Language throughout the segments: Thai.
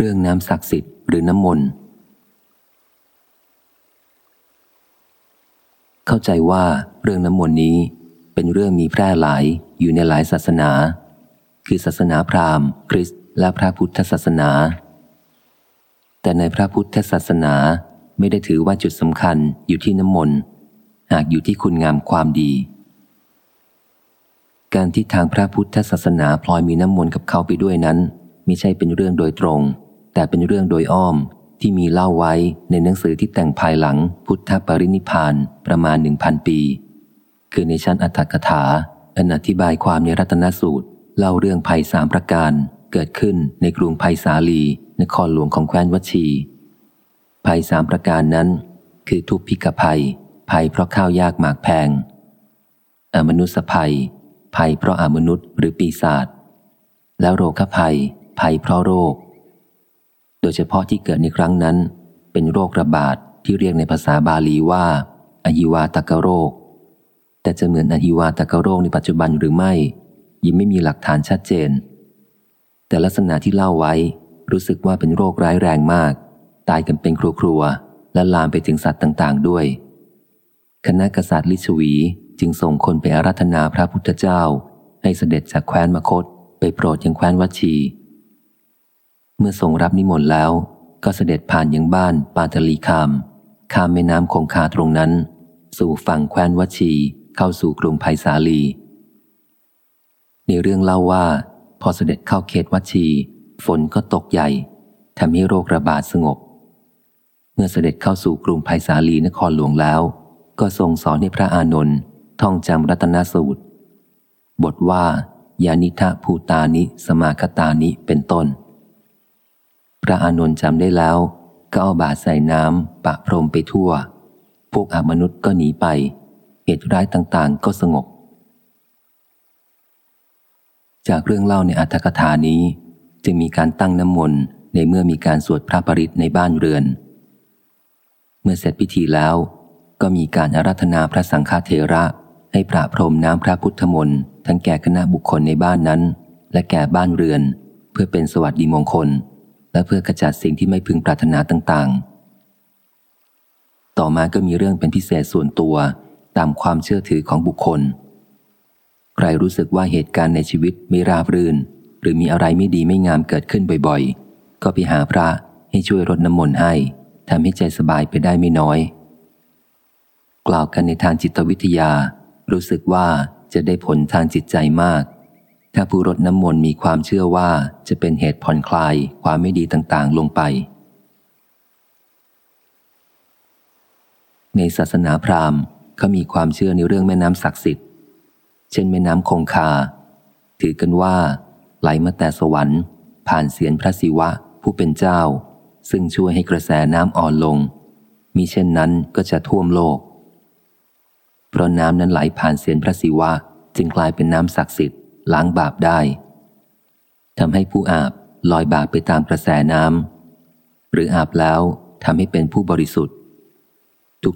เรื่องน้ำศักดิ์สิทธิ์หรือน้ำมนต์เข้าใจว่าเรื่องน้ำมนต์นี้เป็นเรื่องมีแพร่หลายอยู่ในหลายศาสนา คือศาสนาพราหมณ์ คริสต์และพระพุทธศาสนา แต่ในพระพุทธศาสนาไม่ได้ถือว่าจุดสำคัญอยู่ที่น้ำมนต์หากอยู่ที่คุณงามความดี การที่ทางพระพุทธศาสนาพลอยมีน้ำมนต์กับเขาไปด้วยนั้นไม่ใช่เป็นเรื่องโดยตรง แต่เป็นเรื่องโดยอ้อมที่มีเล่าไว้ในหนังสือที่แต่งภายหลังพุทธปรินิพานประมาณหนึ่งพันปี คือในชั้นอัตถกถาอันอธิบายความในรัตนสูตร เล่าเรื่องภัยสามประการเกิดขึ้นในกรุงภัยสาลี นครหลวงของแคว้นวชี ภัยสามประการนั้น คือทุพพิกภัย ภัยเพราะข้าวยากหมากแพง อมนุษยภัย ภัยเพราะอมนุษย์หรือปีศาจแล้วโรคภัย ภัยเพราะโรค โดยเฉพาะที่เกิดในครั้งนั้น เป็นโรคระบาดที่เรียกในภาษาบาลีว่าอหิวาตกโรค แต่จะเหมือนอหิวาตกโรคในปัจจุบันหรือไม่ ยังไม่มีหลักฐานชัดเจน แต่ลักษณะที่เล่าไว้รู้สึกว่าเป็นโรคร้ายแรงมาก ตายกันเป็นครัวครัวและลามไปถึงสัตว์ต่างๆด้วย คณะกษัตริย์ลิชวีจึงส่งคนไปอาราธนาพระพุทธเจ้า ให้เสด็จจากแคว้นมคต ไปโปรดยังแคว้นวัชี เมื่อทรงรับนิมนต์แล้ว ก็เสด็จผ่านยังบ้านปาตลีคาม ข้ามแม่น้ำคงคาตรงนั้น สู่ฝั่งแคว้นวชีเข้าสู่กรุงไผ่สาลี ในเรื่องเล่าว่า พอเสด็จเข้าเขตวชี ฝนก็ตกใหญ่ทำให้โรคระบาดสงบ เมื่อเสด็จเข้าสู่กรุงไผ่สาลีนครหลวงแล้ว ก็ทรงสอนให้พระอานนท์ท่องจำรัตนสูตร บทว่ายานิทะภูตานิ สมาคตานิเป็นต้น ระอานนท์จำได้แล้ว ก็เอาบาใส่น้ำปะพรมไปทั่ว พวกอมนุษย์ก็หนีไป เหตุร้ายต่างๆ ก็สงบ จากเรื่องเล่าในอัตถกถานี้ จึงมีการตั้งน้ำมนต์ในเมื่อมีการสวดพระปริตในบ้านเรือน เมื่อเสร็จพิธีแล้ว ก็มีการอารัธนาพระสังฆเทระให้ประพรมน้ำพระพุทธมนต์ทั้งแก่คณะบุคคลในบ้านนั้น และแก่บ้านเรือน เพื่อเป็นสวัสดีมงคล และเพื่อกระจัดสิ่งที่ไม่พึงปรารถนาต่างๆ ต่อมาก็มีเรื่องเป็นพิเศษส่วนตัวตามความเชื่อถือของบุคคล ใครรู้สึกว่าเหตุการณ์ในชีวิตไม่ราบรื่น หรือมีอะไรไม่ดีไม่งามเกิดขึ้นบ่อยๆ ก็ไปหาพระให้ช่วยรดน้ำมนต์ให้ทำให้ใจสบายไปได้ไม่น้อย กล่าวกันในทางจิตวิทยา รู้สึกว่าจะได้ผลทางจิตใจมาก ถ้าผู้รดน้ำมนต์มีความเชื่อว่าจะเป็นเหตุผ่อนคลายความไม่ดีต่างๆ ลงไป ในศาสนาพราหมณ์เขามีความเชื่อในเรื่องแม่น้ำศักดิ์สิทธิ์ เช่นแม่น้ำคงคา ถือกันว่า ไหลมาแต่สวรรค์ ผ่านเสียนพระศิวะผู้เป็นเจ้า ซึ่งช่วยให้กระแสน้ำอ่อนลงมีเช่นนั้นก็จะท่วมโลก เพราะน้ำนั้นไหลผ่านเสียนพระศิวะจึงกลายเป็นน้ำศักดิ์สิทธิ์ ล้างบาปได้ทำให้ผู้อาบลอยบาปไปตามกระแสน้ำหรืออาบแล้วทำให้เป็นผู้บริสุทธิ์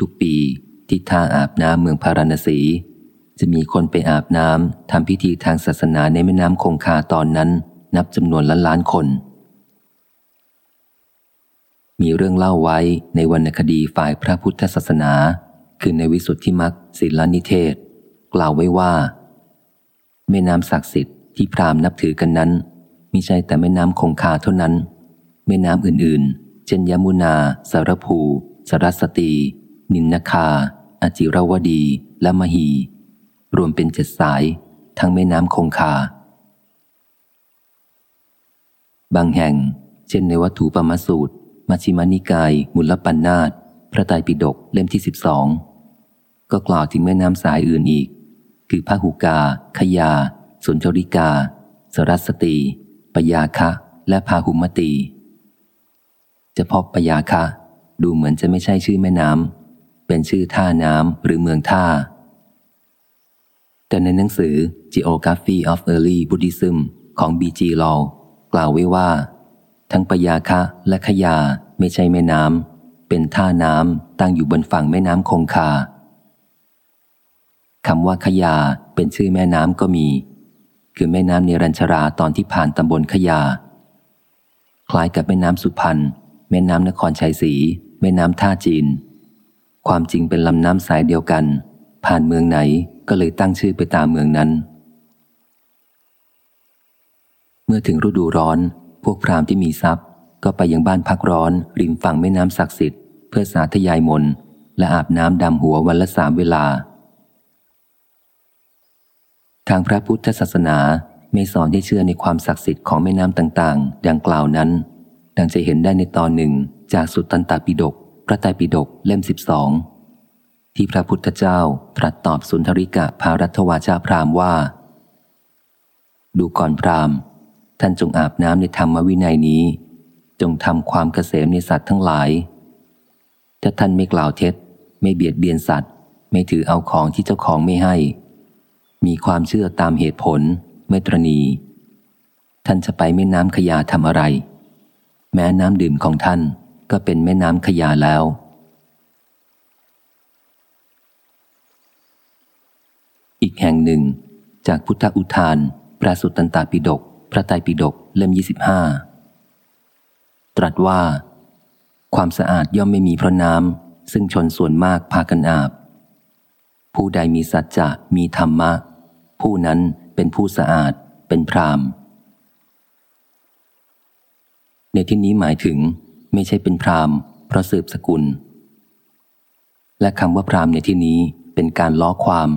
ทุกๆปีที่ท่าอาบน้ำเมืองพาราณสี จะมีคนไปอาบน้ำทำพิธีทางศาสนาในแม่น้ำคงคาตอนนั้น นับจำนวนล้านล้านคน มีเรื่องเล่าไว้ในวรรณคดีฝ่ายพระพุทธศาสนา คือในวิสุทธิมักศิลนิเทศ กล่าวไว้ว่า แม่น้ำศักดิ์สิทธิ์ที่พราหมณ์นับถือกันนั้นมิใช่แต่แม่น้ำคงคาเท่านั้น แม่น้ำอื่นๆ เช่นยมุนา สารภู สรัสตี นินนคา อจิรวดี และมหี รวมเป็นเจ็ดสาย ทั้งแม่น้ำคงคา บางแห่ง เช่นในวัตถุปรมสูตร มัชิมานิกาย มุลปันนาตพระไตรปิฎกเล่มที่สิบสองก็กล่าวถึงแม่น้ำสายอื่นอีก คือพหุกา ขยา สุนทริกา สรัสตีปยาคะ และพาหุมตีจะพบปยาคะ ดูเหมือนจะไม่ใช่ชื่อแม่น้ำเป็นชื่อท่าน้ำหรือเมืองท่า แต่ในหนังสือ Geography of Early Buddhism ของ B.G. Law กล่าวไว้ว่า ทั้งปยาคะและขยาไม่ใช่แม่น้ำเป็นท่าน้ำตั้งอยู่บนฝั่งแม่น้ำคงคา คำว่าขยาเป็นชื่อแม่น้ำก็มี คือแม่น้ำเนรัญชราตอนที่ผ่านตำบลขยา คล้ายกับแม่น้ำสุพรรณแม่น้ำนครชัยศรีแม่น้ำท่าจีน ความจริงเป็นลำน้ำสายเดียวกัน ผ่านเมืองไหนก็เลยตั้งชื่อไปตามเมืองนั้น เมื่อถึงฤดูร้อน พวกพราหมณ์ที่มีทรัพย์ ก็ไปยังบ้านพักร้อน ริมฝั่งแม่น้ำศักดิ์สิทธิ์เพื่อสาธยายมนและอาบน้ำดำหัววันละสามเวลา ทางพระพุทธศาสนาไม่สอนให้เชื่อในความศักดิ์สิทธิ์ของแม่น้ำต่างๆ ดังกล่าวนั้น ดังจะเห็นได้ในตอนหนึ่งจากสุตตันตปิฎกพระไตรปิฎกเล่มสิบสองที่พระพุทธเจ้าตรัสตอบสุนทริกะภารัตวาชาพรามว่า ดูก่อนพรามท่านจงอาบน้ำในธรรมวินัยนี้ จงทำความเกษมในสัตว์ทั้งหลาย ถ้าท่านไม่กล่าวเท็จ ไม่เบียดเบียนสัตว์ ไม่ถือเอาของที่เจ้าของไม่ให้ มีความเชื่อตามเหตุผล ไม่ตรณี ท่านจะไปแม่น้ำขยาทำอะไร แม้น้ำดื่มของท่านก็เป็นแม่น้ำขยาแล้ว อีกแห่งหนึ่ง จากพุทธอุทาน พระสุตตันตปิฎกพระไตรปิฎกเล่มยี่สิบห้าตรัสว่า ความสะอาดย่อมไม่มีเพราะน้ำซึ่งชนส่วนมากพากันอาบ ผู้ใดมีสัจจะมีธรรมะ ผู้นั้นเป็นผู้สะอาดเป็นพรามในที่นี้หมายถึงไม่ใช่เป็นพรามเพราะสืบสกุล และคำว่าพรามในที่นี้เป็นการล้อความ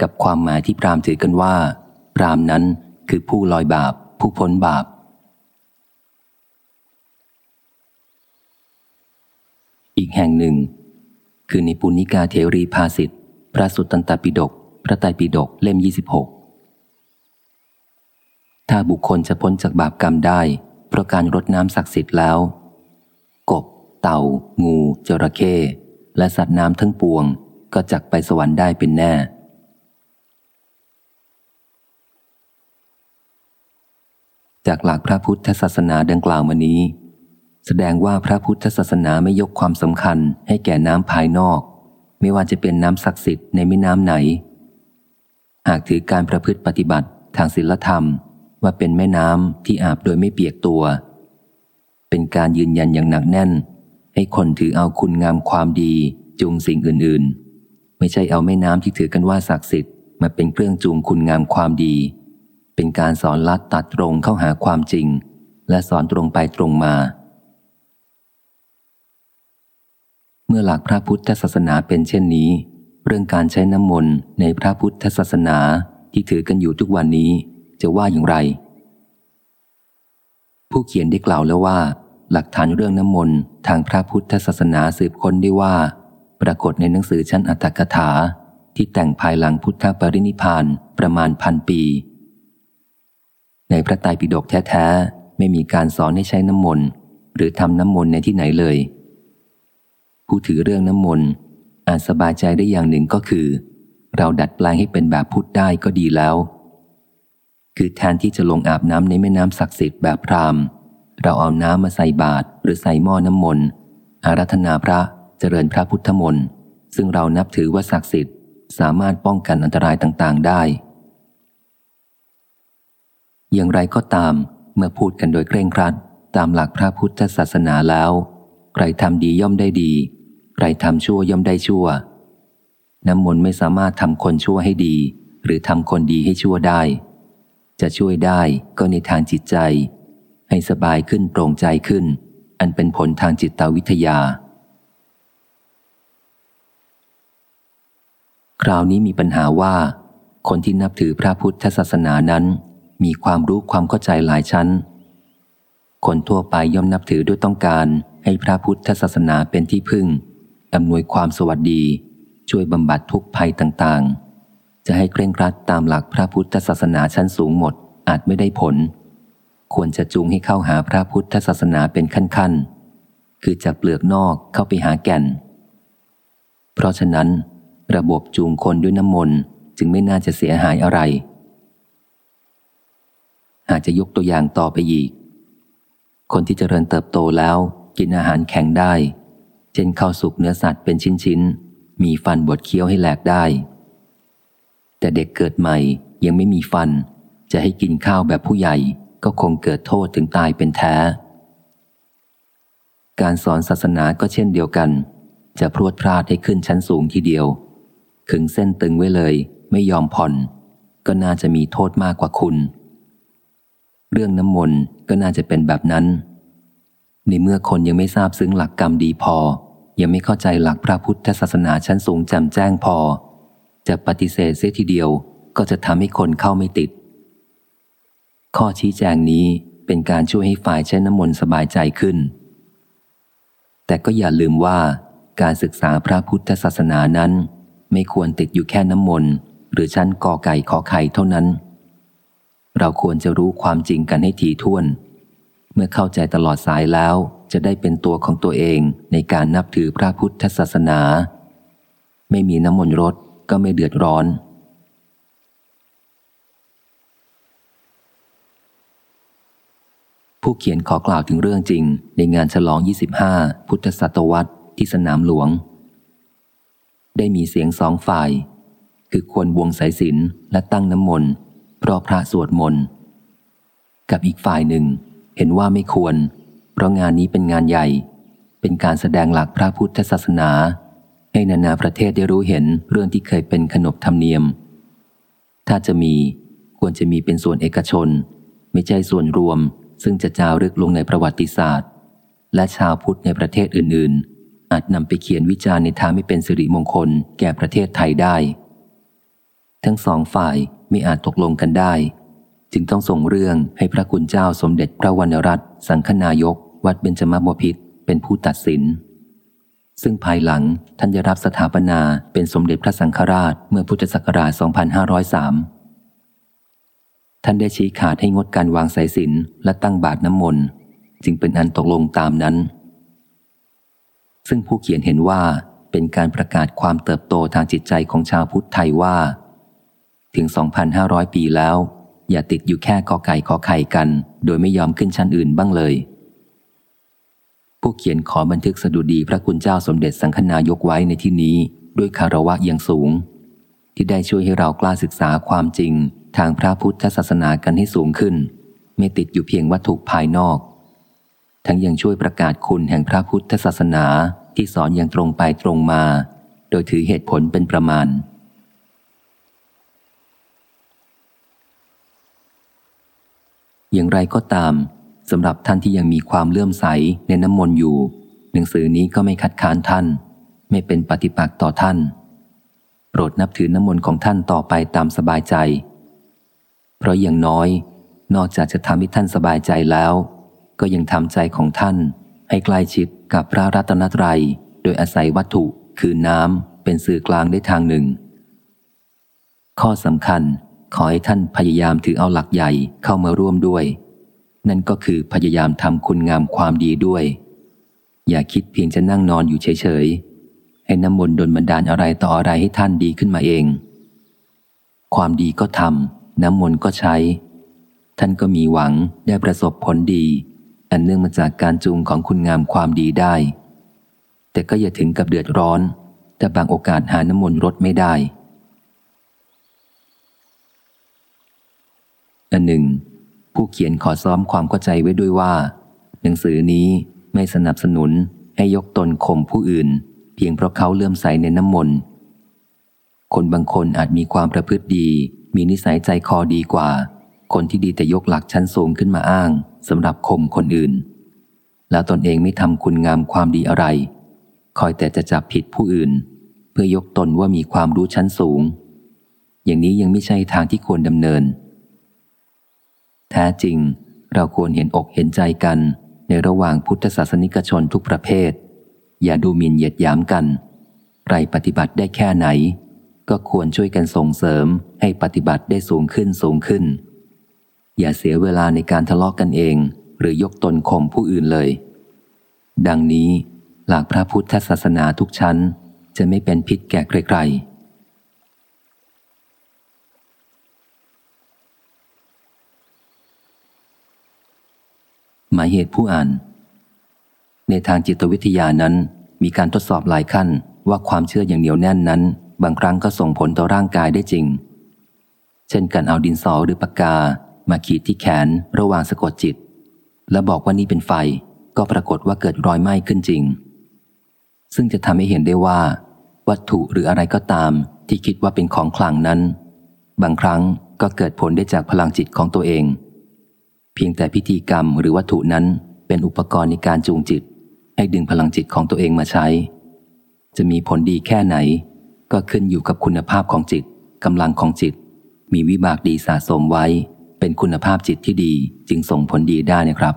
กับความหมายที่พรามถือกันว่า พรามนั้นคือผู้ลอยบาป ผู้พ้นบาป อีกแห่งหนึ่ง คือในปุณิกาเทรีภาสิทธ พระสุตตันตปิฎกพระไตรปิฎกเล่ม 26 ถ้าบุคคลจะพ้นจากบาปกรรมได้เพราะการรดน้ำศักดิ์สิทธิ์แล้ว กบ เต่า งู จระเข้และสัตว์น้ำทั้งปวง ก็จักไปสวรรค์ได้เป็นแน่ จากหลักพระพุทธศาสนาดังกล่าวมานี้ แสดงว่าพระพุทธศาสนาไม่ยกความสำคัญให้แก่น้ำภายนอก ไม่ว่าจะเป็นน้ำศักดิ์สิทธิ์ในแม่น้ำไหน หากถือการประพฤติปฏิบัติทางศีลธรรมว่าเป็นแม่น้ำที่อาบโดยไม่เปียกตัว เป็นการยืนยันอย่างหนักแน่น ให้คนถือเอาคุณงามความดีจูงสิ่งอื่น ๆ ไม่ใช่เอาแม่น้ำที่ถือกันว่าศักดิ์สิทธิ์มาเป็นเครื่องจูงคุณงามความดี เป็นการสอนลัดตัดตรงเข้าหาความจริง และสอนตรงไปตรงมา เมื่อหลักพระพุทธศาสนาเป็นเช่นนี้ เรื่องการใช้น้ำมนต์ในพระพุทธศาสนาที่ถือกันอยู่ทุกวันนี้จะว่าอย่างไร ผู้เขียนได้กล่าวแล้วว่า หลักฐานเรื่องน้ำมนต์ทางพระพุทธศาสนาสืบค้นได้ว่า ปรากฏในหนังสือชั้นอัตถกถา ที่แต่งภายหลังพุทธปรินิพานประมาณพันปี ในพระไตรปิฎกแท้ ๆ ไม่มีการสอนให้ใช้น้ำมนต์หรือทำน้ำมนต์ในที่ไหนเลย ผู้ถือเรื่องน้ำมนต์อาจสบายใจได้อย่างหนึ่งก็คือ เราดัดแปลงให้เป็นแบบพุทธได้ก็ดีแล้ว คือแทนที่จะลงอาบน้ำในแม่น้ำศักดิ์สิทธิ์แบบพรามเราเอาน้ำมาใส่บาตรหรือใส่หม้อน้ำมนต์อารัธนาพระเจริญพระพุทธมนต์ซึ่งเรานับถือว่าศักดิ์สิทธิ์ สามารถป้องกันอันตรายต่างๆได้ อย่างไรก็ตาม เมื่อพูดกันโดยเคร่งครัด ตามหลักพระพุทธศาสนาแล้ว ใครทำดีย่อมได้ดี ใครทำชั่วย่อมได้ชั่ว น้ำมนต์ไม่สามารถทำคนชั่วให้ดี หรือทำคนดีให้ชั่วได้ จะช่วยได้ก็ในทางจิตใจ ให้สบายขึ้นโปร่งใจขึ้น อันเป็นผลทางจิตวิทยา คราวนี้มีปัญหาว่า คนที่นับถือพระพุทธศาสนานั้น มีความรู้ความเข้าใจหลายชั้น คนทั่วไปย่อมนับถือด้วยต้องการให้พระพุทธศาสนาเป็นที่พึ่ง อำนวยความสวัสดี ช่วยบำบัดทุกภัยต่างๆ จะให้เคร่งครัดตามหลักพระพุทธศาสนาชั้นสูงหมดอาจไม่ได้ผล ควรจะจูงให้เข้าหาพระพุทธศาสนาเป็นขั้นๆ คือจากเปลือกนอกเข้าไปหาแก่น เพราะฉะนั้น ระบบจูงคนด้วยน้ำมนต์จึงไม่น่าจะเสียหายอะไร อาจจะยกตัวอย่างต่อไปอีก คนที่เจริญเติบโตแล้วกินอาหารแข็งได้ ช่นข้าวสุกเนื้อสัตว์เป็นชิ้นๆ มีฟันบดเคี้ยวให้แหลกได้ แต่เด็กเกิดใหม่ยังไม่มีฟัน จะให้กินข้าวแบบผู้ใหญ่ก็คงเกิดโทษถึงตายเป็นแท้ การสอนศาสนาก็เช่นเดียวกัน จะพรวดพลาดให้ขึ้นชั้นสูงทีเดียว ขึงเส้นตึงไว้เลย ไม่ยอมผ่อน ก็น่าจะมีโทษมากกว่าคุณ เรื่องน้ำมนต์ก็น่าจะเป็นแบบนั้นในเมื่อคนยังไม่ทราบซึ้งหลักกรรมดีพอ ยังไม่เข้าใจหลักพระพุทธศาสนาชั้นสูงจำแจ้งพอ จะปฏิเสธเสียทีเดียวก็จะทำให้คนเข้าไม่ติด ข้อชี้แจงนี้เป็นการช่วยให้ฝ่ายใช้น้ำมนต์สบายใจขึ้น แต่ก็อย่าลืมว่าการศึกษาพระพุทธศาสนานั้น ไม่ควรติดอยู่แค่น้ำมนต์หรือชั้นกอไก่ขอไข่เท่านั้น เราควรจะรู้ความจริงกันให้ถี่ถ้วน เมื่อเข้าใจตลอดสายแล้ว จะได้เป็นตัวของตัวเองในการนับถือพระพุทธศาสนา ไม่มีน้ำมนต์รถก็ไม่เดือดร้อน ผู้เขียนขอกล่าวถึงเรื่องจริงในงานฉลอง 25 พุทธศตวรรษที่สนามหลวง ได้มีเสียงสองฝ่าย คือควรวงสายสินและตั้งน้ำมนต์เพราะพระสวดมนต์กับอีกฝ่ายหนึ่งเห็นว่าไม่ควร เพราะงานนี้เป็นงานใหญ่ เป็นการแสดงหลักพระพุทธศาสนา ให้นานาประเทศได้รู้เห็นเรื่องที่เคยเป็นขนบธรรมเนียม ถ้าจะมีควรจะมีเป็นส่วนเอกชน ไม่ใช่ส่วนรวม ซึ่งจะจารึกลงในประวัติศาสตร์ และชาวพุทธในประเทศอื่น ๆ อาจนำไปเขียนวิจารณ์ในทางไม่เป็นสิริมงคลแก่ประเทศไทยได้ ทั้งสองฝ่ายไม่อาจตกลงกันได้ จึงต้องส่งเรื่องให้พระคุณเจ้าสมเด็จพระวรรณรัตน์สังฆนายก วัดเบญจมบพิตรเป็นผู้ตัดสิน ซึ่งภายหลังท่านจะรับสถาปนาเป็นสมเด็จพระสังฆราชเมื่อพุทธศักราช 2503 ท่านได้ชี้ขาดให้งดการวางสายสินและตั้งบาตรน้ำมนต์จึงเป็นอันตกลงตามนั้น ซึ่งผู้เขียนเห็นว่าเป็นการประกาศความเติบโตทางจิตใจของชาวพุทธไทยว่า ถึง 2,500 ปีแล้ว อย่าติดอยู่แค่กอไก่ขอไข่กัน โดยไม่ยอมขึ้นชั้นอื่นบ้างเลย ผู้เขียนขอบันทึกสดุดีพระคุณเจ้าสมเด็จสังฆนายกไว้ในที่นี้ ด้วยคารวะอยังสูง ที่ได้ช่วยให้เรากล้าศึกษาความจริง ทางพระพุทธศาสนากันให้สูงขึ้น ไม่ติดอยู่เพียงวัตถุภายนอก ทั้งยังช่วยประกาศคุณแห่งพระพุทธศาสนาที่สอนอย่างตรงไปตรงมา โดยถือเหตุผลเป็นประมาณอย่างไรก็ตาม สำหรับท่านที่ยังมีความเลื่อมใสในน้ำมนต์อยู่ หนังสือนี้ก็ไม่คัดค้านท่าน ไม่เป็นปฏิปักษ์ต่อท่าน โปรดนับถือน้ำมนต์ของท่านต่อไปตามสบายใจ เพราะอย่างน้อย นอกจากจะทำให้ท่านสบายใจแล้ว ก็ยังทำใจของท่าน ให้ใกล้ชิดกับพระรัตนตรัย โดยอาศัยวัตถุคือน้ำเป็นสื่อกลางได้ทางหนึ่ง ข้อสำคัญขอให้ท่านพยายามถือเอาหลักใหญ่เข้ามาร่วมด้วย นั่นก็คือพยายามทำคุณงามความดีด้วย อย่าคิดเพียงจะนั่งนอนอยู่เฉยๆ ให้น้ำมนต์ดลบันดาลอะไรต่ออะไรให้ท่านดีขึ้นมาเอง ความดีก็ทำน้ำมนต์ก็ใช้ ท่านก็มีหวังได้ประสบผลดี อันเนื่องมาจากการจูงของคุณงามความดีได้ แต่ก็อย่าถึงกับเดือดร้อน แต่บางโอกาสหาน้ำมนต์รดไม่ได้อันหนึ่ง ผู้เขียนขอซ้อมความเข้าใจไว้ด้วยว่า หนังสือนี้ไม่สนับสนุนให้ยกตนข่มผู้อื่น เพียงเพราะเขาเลื่อมใสในน้ำมนต์คนบางคนอาจมีความประพฤติดี มีนิสัยใจคอดีกว่า คนที่ดีแต่ยกหลักชั้นสูงขึ้นมาอ้างสำหรับข่มคนอื่น แล้วตนเองไม่ทำคุณงามความดีอะไร คอยแต่จะจับผิดผู้อื่น เพื่อยกตนว่ามีความรู้ชั้นสูง อย่างนี้ยังไม่ใช่ทางที่ควรดำเนิน แท้จริง เราควรเห็นอกเห็นใจกัน ในระหว่างพุทธศาสนิกชนทุกประเภท อย่าดูหมิ่นเหยียดหยามกันไรปฏิบัติได้แค่ไหน ก็ควรช่วยกันส่งเสริมให้ปฏิบัติได้สูงขึ้นสูงขึ้น อย่าเสียเวลาในการทะเลาะกกันเอง หรือยกตนข่มผู้อื่นเลย ดังนี้หลักพระพุทธศาสนาทุกชั้นจะไม่เป็นพิษแก่ใครๆ หมายเหตุผู้อ่าน ในทางจิตวิทยานั้น มีการทดสอบหลายขั้นว่าความเชื่ออย่างเหนียวแน่นนั้น บางครั้งก็ส่งผลต่อร่างกายได้จริง เช่นการเอาดินสอหรือปากกา มาขีดที่แขนระหว่างสะกดจิต แล้วบอกว่านี่เป็นไฟ ก็ปรากฏว่าเกิดรอยไหม้ขึ้นจริง ซึ่งจะทำให้เห็นได้ว่า วัตถุหรืออะไรก็ตาม ที่คิดว่าเป็นของขลังนั้น บางครั้งก็เกิดผลได้จากพลังจิตของตัวเอง พียงแต่พิธีกรรมหรือวัตถุนั้นเป็นอุปกรณ์ในการจูงจิต ให้ดึงพลังจิตของตัวเองมาใช้ จะมีผลดีแค่ไหน ก็ขึ้นอยู่กับคุณภาพของจิตกำลังของจิต มีวิบากดีสะสมไว้ เป็นคุณภาพจิตที่ดีจึงส่งผลดีได้นะครับ